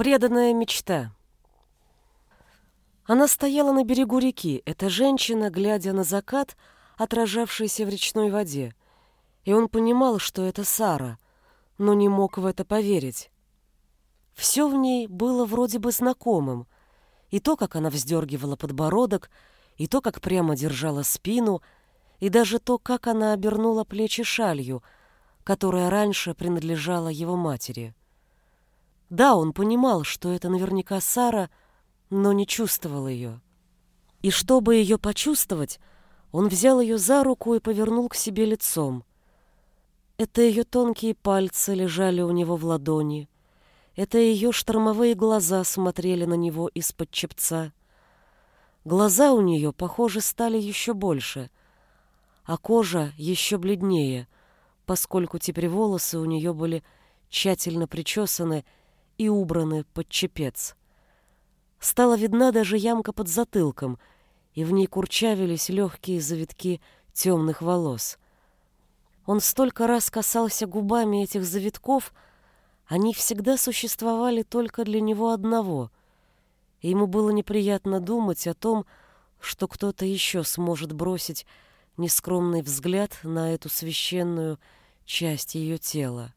Преданная мечта. Она стояла на берегу реки, эта женщина, глядя на закат, отражавшийся в речной воде. И он понимал, что это Сара, но не мог в это поверить. Все в ней было вроде бы знакомым. И то, как она вздергивала подбородок, и то, как прямо держала спину, и даже то, как она обернула плечи шалью, которая раньше принадлежала его матери. Да, он понимал, что это наверняка Сара, но не чувствовал ее. И чтобы ее почувствовать, он взял ее за руку и повернул к себе лицом. Это ее тонкие пальцы лежали у него в ладони. Это ее штормовые глаза смотрели на него из-под чепца. Глаза у нее, похоже, стали еще больше, а кожа еще бледнее, поскольку теперь волосы у нее были тщательно причесаны и убраны под чепец. Стала видна даже ямка под затылком, и в ней курчавились легкие завитки темных волос. Он столько раз касался губами этих завитков, они всегда существовали только для него одного, и ему было неприятно думать о том, что кто-то еще сможет бросить нескромный взгляд на эту священную часть ее тела.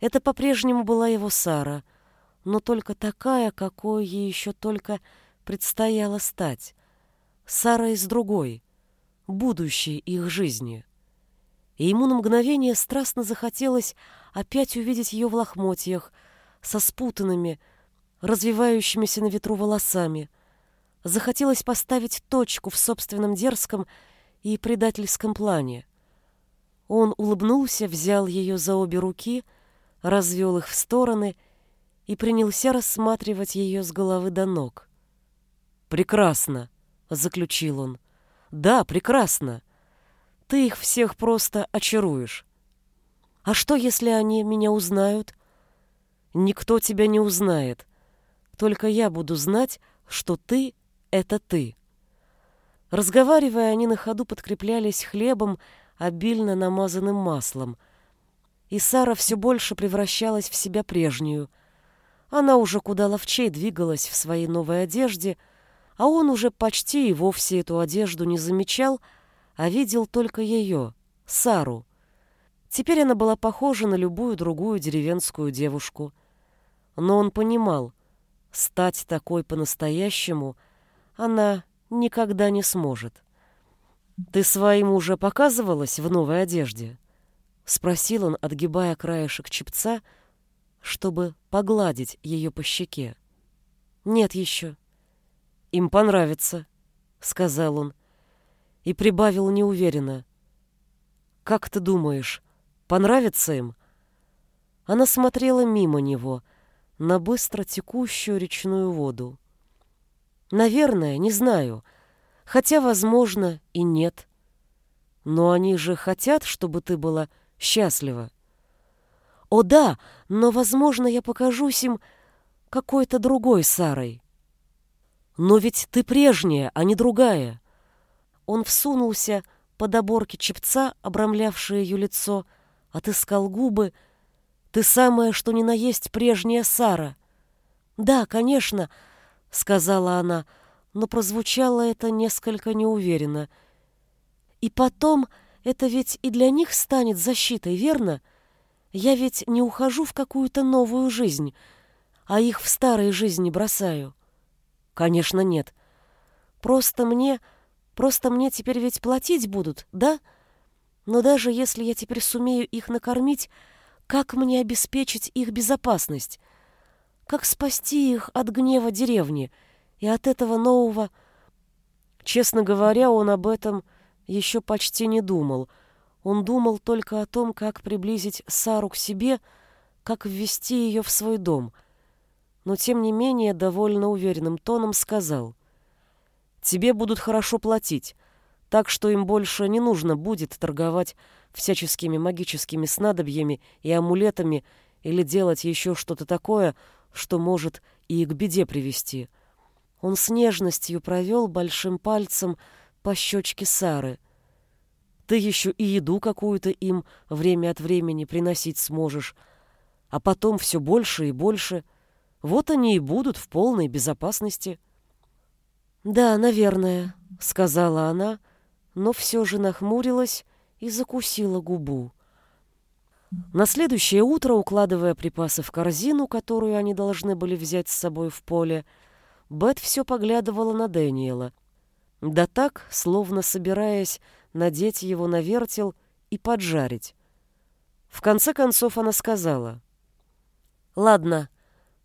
Это по-прежнему была его Сара, но только такая, какой ей еще только предстояло стать. Сара из другой, будущей их жизни. И ему на мгновение страстно захотелось опять увидеть ее в лохмотьях, со спутанными, развивающимися на ветру волосами. Захотелось поставить точку в собственном дерзком и предательском плане. Он улыбнулся, взял ее за обе руки — развел их в стороны и принялся рассматривать ее с головы до ног. «Прекрасно!» — заключил он. «Да, прекрасно! Ты их всех просто очаруешь. А что, если они меня узнают?» «Никто тебя не узнает. Только я буду знать, что ты — это ты». Разговаривая, они на ходу подкреплялись хлебом, обильно намазанным маслом — и Сара все больше превращалась в себя прежнюю. Она уже куда ловчей двигалась в своей новой одежде, а он уже почти и вовсе эту одежду не замечал, а видел только ее, Сару. Теперь она была похожа на любую другую деревенскую девушку. Но он понимал, стать такой по-настоящему она никогда не сможет. «Ты своим уже показывалась в новой одежде?» — спросил он, отгибая краешек чепца, чтобы погладить ее по щеке. «Нет еще». «Им понравится», — сказал он, и прибавил неуверенно. «Как ты думаешь, понравится им?» Она смотрела мимо него, на быстро текущую речную воду. «Наверное, не знаю, хотя, возможно, и нет. Но они же хотят, чтобы ты была счастлива. О да, но, возможно, я покажусь им какой-то другой Сарой. Но ведь ты прежняя, а не другая. Он всунулся под оборки чепца, обрамлявшие ее лицо, отыскал губы. Ты самая, что ни на есть прежняя Сара. Да, конечно, сказала она, но прозвучало это несколько неуверенно. И потом это ведь и для них станет защитой, верно? Я ведь не ухожу в какую-то новую жизнь, а их в старой жизни бросаю. Конечно, нет. Просто мне... Просто мне теперь ведь платить будут, да? Но даже если я теперь сумею их накормить, как мне обеспечить их безопасность? Как спасти их от гнева деревни и от этого нового... Честно говоря, он об этом еще почти не думал. Он думал только о том, как приблизить Сару к себе, как ввести ее в свой дом. Но, тем не менее, довольно уверенным тоном сказал. «Тебе будут хорошо платить, так что им больше не нужно будет торговать всяческими магическими снадобьями и амулетами или делать еще что-то такое, что может и к беде привести». Он с нежностью провел большим пальцем по щечке Сары. Ты еще и еду какую-то им время от времени приносить сможешь, а потом все больше и больше. Вот они и будут в полной безопасности. «Да, наверное», — сказала она, но все же нахмурилась и закусила губу. На следующее утро, укладывая припасы в корзину, которую они должны были взять с собой в поле, Бет все поглядывала на Дэниела. Да так, словно собираясь надеть его на вертел и поджарить. В конце концов она сказала. «Ладно,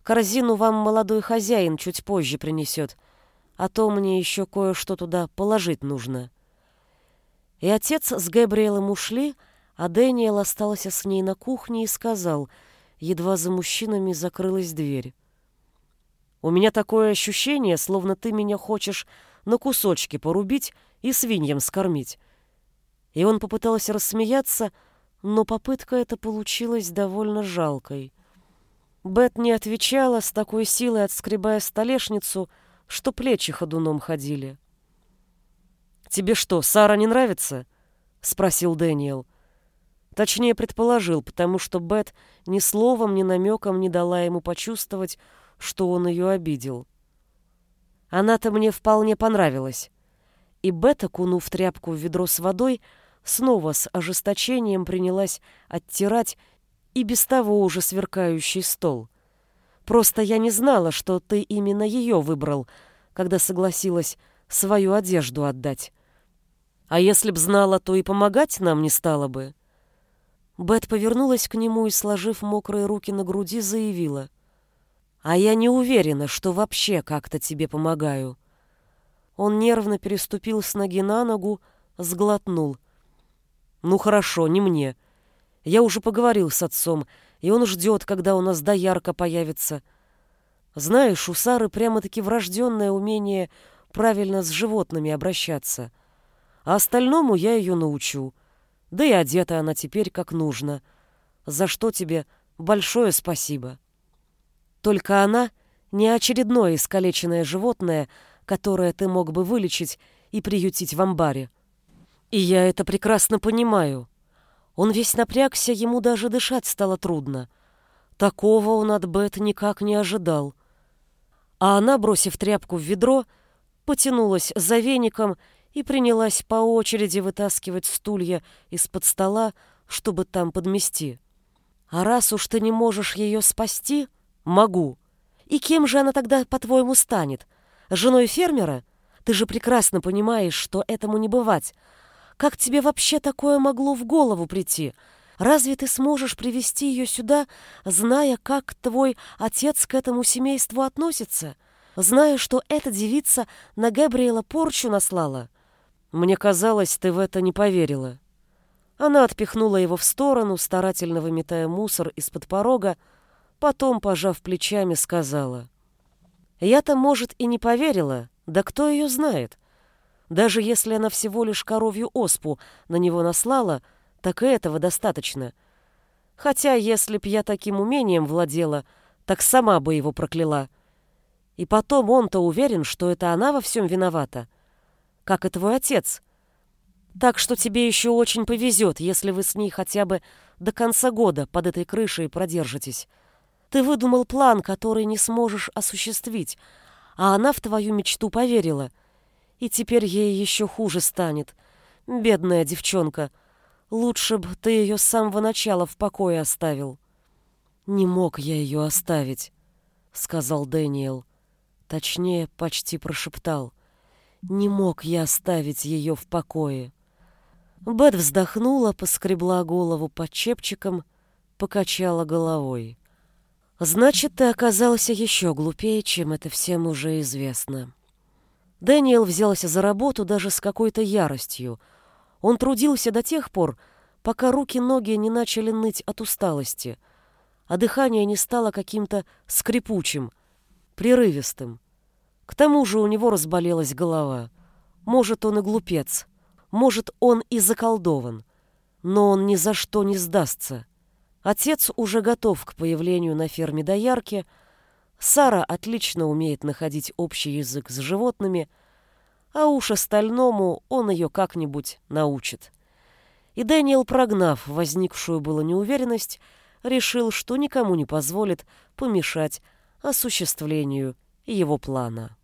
корзину вам молодой хозяин чуть позже принесет, а то мне еще кое-что туда положить нужно». И отец с Габриэлем ушли, а Дэниел остался с ней на кухне и сказал, едва за мужчинами закрылась дверь. «У меня такое ощущение, словно ты меня хочешь на кусочки порубить и свиньям скормить». И он попытался рассмеяться, но попытка эта получилась довольно жалкой. Бет не отвечала с такой силой, отскребая столешницу, что плечи ходуном ходили. «Тебе что, Сара не нравится?» — спросил Дэниел. Точнее, предположил, потому что Бет ни словом, ни намеком не дала ему почувствовать, что он ее обидел. Она-то мне вполне понравилась. И Бет, окунув тряпку в ведро с водой, снова с ожесточением принялась оттирать и без того уже сверкающий стол. Просто я не знала, что ты именно ее выбрал, когда согласилась свою одежду отдать. А если б знала, то и помогать нам не стала бы. Бет повернулась к нему и, сложив мокрые руки на груди, заявила. «А я не уверена, что вообще как-то тебе помогаю». Он нервно переступил с ноги на ногу, сглотнул. «Ну хорошо, не мне. Я уже поговорил с отцом, и он ждет, когда у нас доярка появится. Знаешь, у Сары прямо-таки врожденное умение правильно с животными обращаться а остальному я ее научу. Да и одета она теперь как нужно. За что тебе большое спасибо. Только она не очередное искалеченное животное, которое ты мог бы вылечить и приютить в амбаре. И я это прекрасно понимаю. Он весь напрягся, ему даже дышать стало трудно. Такого он от Бет никак не ожидал. А она, бросив тряпку в ведро, потянулась за веником и принялась по очереди вытаскивать стулья из-под стола, чтобы там подмести. А раз уж ты не можешь ее спасти, могу. И кем же она тогда, по-твоему, станет? Женой фермера? Ты же прекрасно понимаешь, что этому не бывать. Как тебе вообще такое могло в голову прийти? Разве ты сможешь привести ее сюда, зная, как твой отец к этому семейству относится? Зная, что эта девица на Габриэла порчу наслала? Мне казалось, ты в это не поверила. Она отпихнула его в сторону, старательно выметая мусор из-под порога, потом, пожав плечами, сказала. Я-то, может, и не поверила, да кто ее знает? Даже если она всего лишь коровью оспу на него наслала, так и этого достаточно. Хотя, если б я таким умением владела, так сама бы его прокляла. И потом он-то уверен, что это она во всем виновата — как и твой отец. Так что тебе еще очень повезет, если вы с ней хотя бы до конца года под этой крышей продержитесь. Ты выдумал план, который не сможешь осуществить, а она в твою мечту поверила. И теперь ей еще хуже станет. Бедная девчонка. Лучше бы ты ее с самого начала в покое оставил. Не мог я ее оставить, сказал Дэниел. Точнее, почти прошептал. Не мог я оставить ее в покое. Бет вздохнула, поскребла голову под чепчиком, покачала головой. «Значит, ты оказался еще глупее, чем это всем уже известно». Дэниел взялся за работу даже с какой-то яростью. Он трудился до тех пор, пока руки-ноги не начали ныть от усталости, а дыхание не стало каким-то скрипучим, прерывистым. К тому же у него разболелась голова. Может, он и глупец. Может, он и заколдован. Но он ни за что не сдастся. Отец уже готов к появлению на ферме доярки. Сара отлично умеет находить общий язык с животными, а уж остальному он ее как-нибудь научит. И Дэниел, прогнав возникшую было неуверенность, решил, что никому не позволит помешать осуществлению его плана.